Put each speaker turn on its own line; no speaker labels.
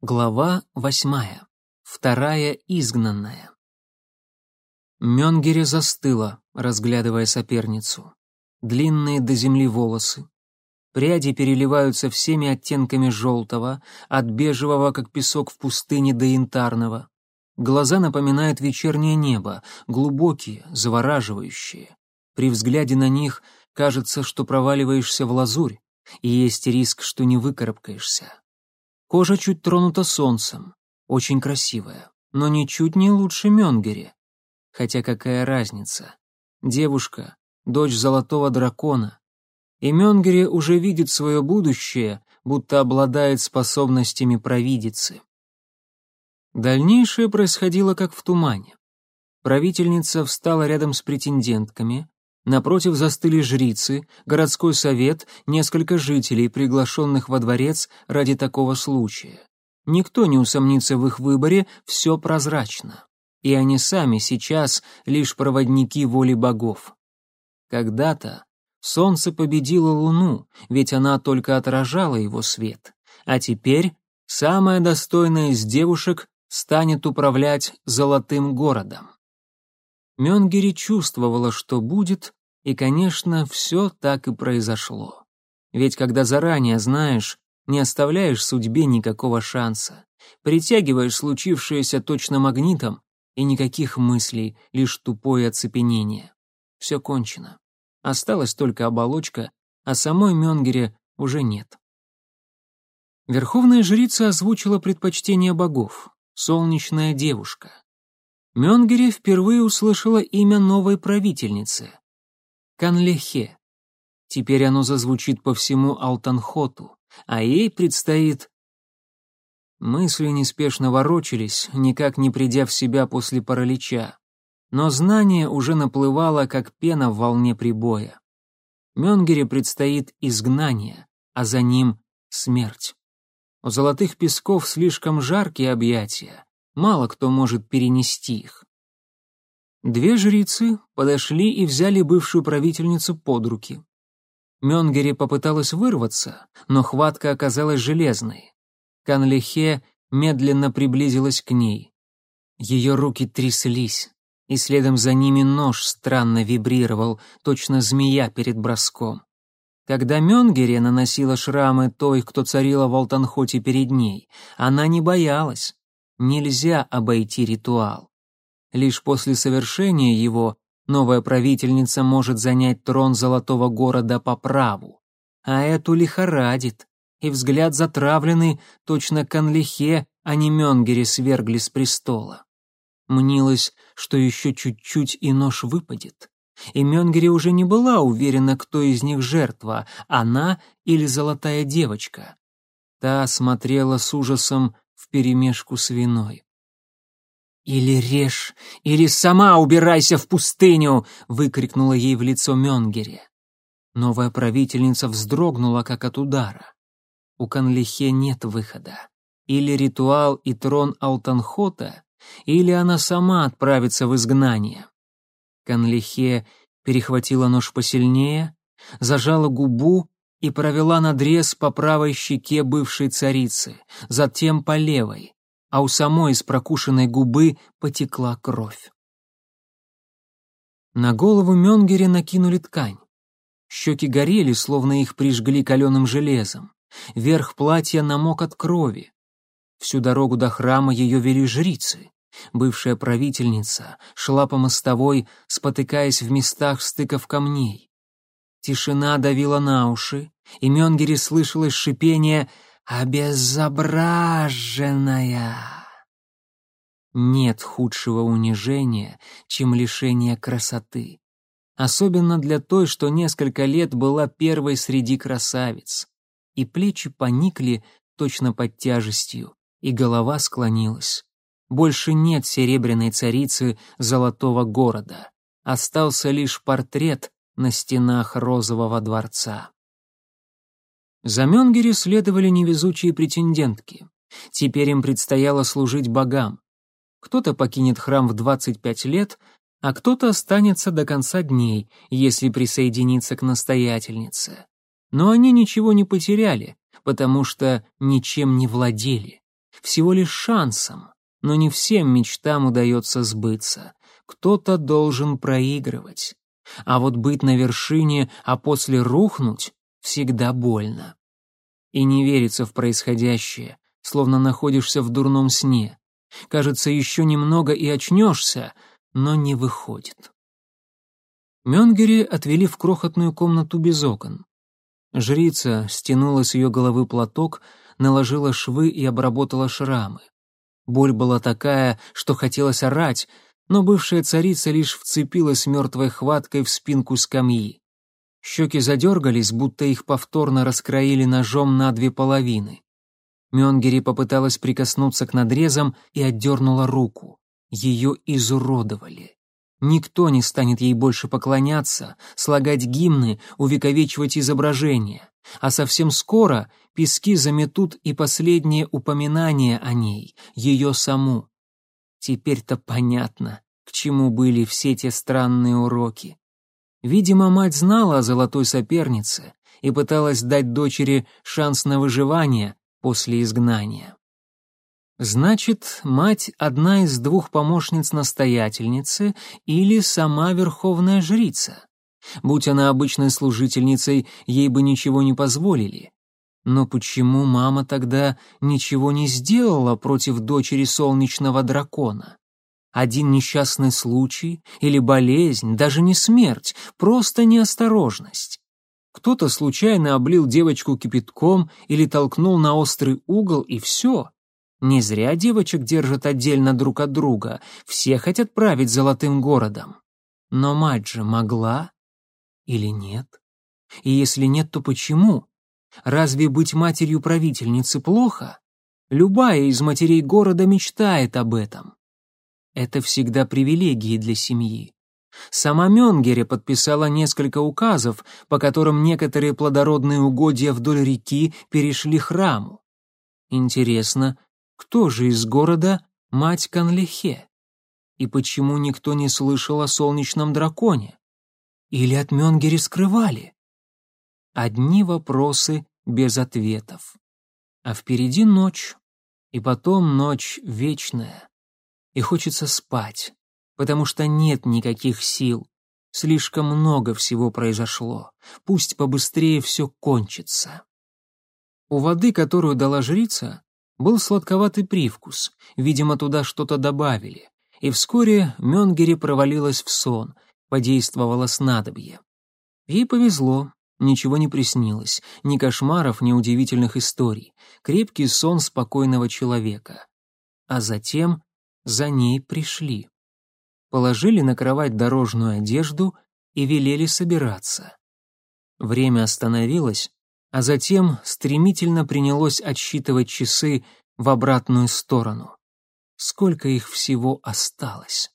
Глава восьмая. Вторая изгнанная. Мёнгере застыла, разглядывая соперницу. Длинные до земли волосы. Пряди переливаются всеми оттенками желтого, от бежевого, как песок в пустыне, до янтарного. Глаза напоминают вечернее небо, глубокие, завораживающие. При взгляде на них кажется, что проваливаешься в лазурь, и есть риск, что не выкарабкаешься. Кожа чуть тронута солнцем, очень красивая, но ничуть не лучше Мёнгери. Хотя какая разница? Девушка, дочь золотого дракона. И Мёнгери уже видит свое будущее, будто обладает способностями провидицы. Дальнейшее происходило как в тумане. Правительница встала рядом с претендентками, Напротив застыли жрицы, городской совет, несколько жителей, приглашенных во дворец ради такого случая. Никто не усомнится в их выборе, все прозрачно. И они сами сейчас лишь проводники воли богов. Когда-то солнце победило луну, ведь она только отражала его свет. А теперь самая достойная из девушек станет управлять золотым городом. Мёнгери чувствовала, что будет, и, конечно, все так и произошло. Ведь когда заранее знаешь, не оставляешь судьбе никакого шанса, притягиваешь случившееся точно магнитом, и никаких мыслей, лишь тупое оцепенение. Все кончено. Осталась только оболочка, а самой Мёнгере уже нет. Верховная жрица озвучила предпочтение богов — солнечная девушка. Мёнгере впервые услышала имя новой правительницы Канлехе. Теперь оно зазвучит по всему Алтанхоту, а ей предстоит... Мысли неспешно ворочались, никак не придя в себя после паралича. Но знание уже наплывало, как пена в волне прибоя. Мёнгере предстоит изгнание, а за ним смерть. У золотых песков слишком жаркие объятия, мало кто может перенести их. Две жрицы подошли и взяли бывшую правительницу под руки. Мёнгери попыталась вырваться, но хватка оказалась железной. Канлихе медленно приблизилась к ней. Ее руки тряслись, и следом за ними нож странно вибрировал, точно змея перед броском. Когда Мёнгере наносила шрамы той, кто царила в Алтанхоте перед ней, она не боялась. Нельзя обойти ритуал. Лишь после совершения его новая правительница может занять трон золотого города по праву. А эту лихорадит, и взгляд затравленный, точно Канлихе, а не Мёнгере свергли с престола. Мнилось, что еще чуть-чуть и нож выпадет. И Мёнгере уже не была уверена, кто из них жертва, она или золотая девочка. Та смотрела с ужасом вперемешку с виной. «Или режь, или сама убирайся в пустыню!» — выкрикнула ей в лицо Мёнгере. Новая правительница вздрогнула, как от удара. У Канлихе нет выхода. Или ритуал и трон Алтанхота, или она сама отправится в изгнание. Канлихе перехватила нож посильнее, зажала губу и провела надрез по правой щеке бывшей царицы, затем по левой а у самой из прокушенной губы потекла кровь. На голову Мёнгере накинули ткань. Щеки горели, словно их прижгли каленым железом. Верх платья намок от крови. Всю дорогу до храма ее вели жрицы. Бывшая правительница шла по мостовой, спотыкаясь в местах стыков камней. Тишина давила на уши, и Мёнгере слышалось шипение обезображенная. Нет худшего унижения, чем лишение красоты. Особенно для той, что несколько лет была первой среди красавиц. И плечи поникли точно под тяжестью, и голова склонилась. Больше нет серебряной царицы золотого города. Остался лишь портрет на стенах розового дворца. За Мёнгери следовали невезучие претендентки. Теперь им предстояло служить богам. Кто-то покинет храм в 25 лет, а кто-то останется до конца дней, если присоединится к настоятельнице. Но они ничего не потеряли, потому что ничем не владели. всего лишь шансом, но не всем мечтам удается сбыться. Кто-то должен проигрывать. А вот быть на вершине, а после рухнуть всегда больно. И не верится в происходящее, словно находишься в дурном сне. Кажется, еще немного и очнешься, но не выходит. Мёнгери отвели в крохотную комнату без окон. Жрица стянула с ее головы платок, наложила швы и обработала шрамы. Боль была такая, что хотелось орать, но бывшая царица лишь вцепилась мертвой хваткой в спинку скамьи. Щеки задергались, будто их повторно раскроили ножом на две половины. Мёнгери попыталась прикоснуться к надрезам и отдернула руку. Ее изуродовали. Никто не станет ей больше поклоняться, слагать гимны, увековечивать изображения. А совсем скоро пески заметут и последнее упоминание о ней, ее саму. Теперь-то понятно, к чему были все те странные уроки. Видимо, мать знала о золотой сопернице и пыталась дать дочери шанс на выживание после изгнания. Значит, мать одна из двух помощниц настоятельницы или сама верховная жрица. Будь она обычной служительницей, ей бы ничего не позволили. Но почему мама тогда ничего не сделала против дочери солнечного дракона? Один несчастный случай или болезнь, даже не смерть, просто неосторожность. Кто-то случайно облил девочку кипятком или толкнул на острый угол, и все. Не зря девочек держат отдельно друг от друга, все хотят править золотым городом. Но мать же могла или нет? И если нет, то почему? Разве быть матерью правительницы плохо? Любая из матерей города мечтает об этом. Это всегда привилегии для семьи. Сама Мёнгере подписала несколько указов, по которым некоторые плодородные угодья вдоль реки перешли храму. Интересно, кто же из города мать Канлихе? И почему никто не слышал о солнечном драконе? Или от Мёнгери скрывали? Одни вопросы без ответов. А впереди ночь, и потом ночь вечная. И хочется спать, потому что нет никаких сил. Слишком много всего произошло. Пусть побыстрее все кончится. У воды, которую дала жрица, был сладковатый привкус, видимо, туда что-то добавили, и вскоре Мёнгери провалилась в сон, подействовало снадобье. Ей повезло, ничего не приснилось, ни кошмаров, ни удивительных историй, крепкий сон спокойного человека. А затем за ней пришли. Положили на кровать дорожную одежду и велели собираться. Время остановилось, а затем стремительно принялось отсчитывать часы в обратную сторону. Сколько их всего осталось?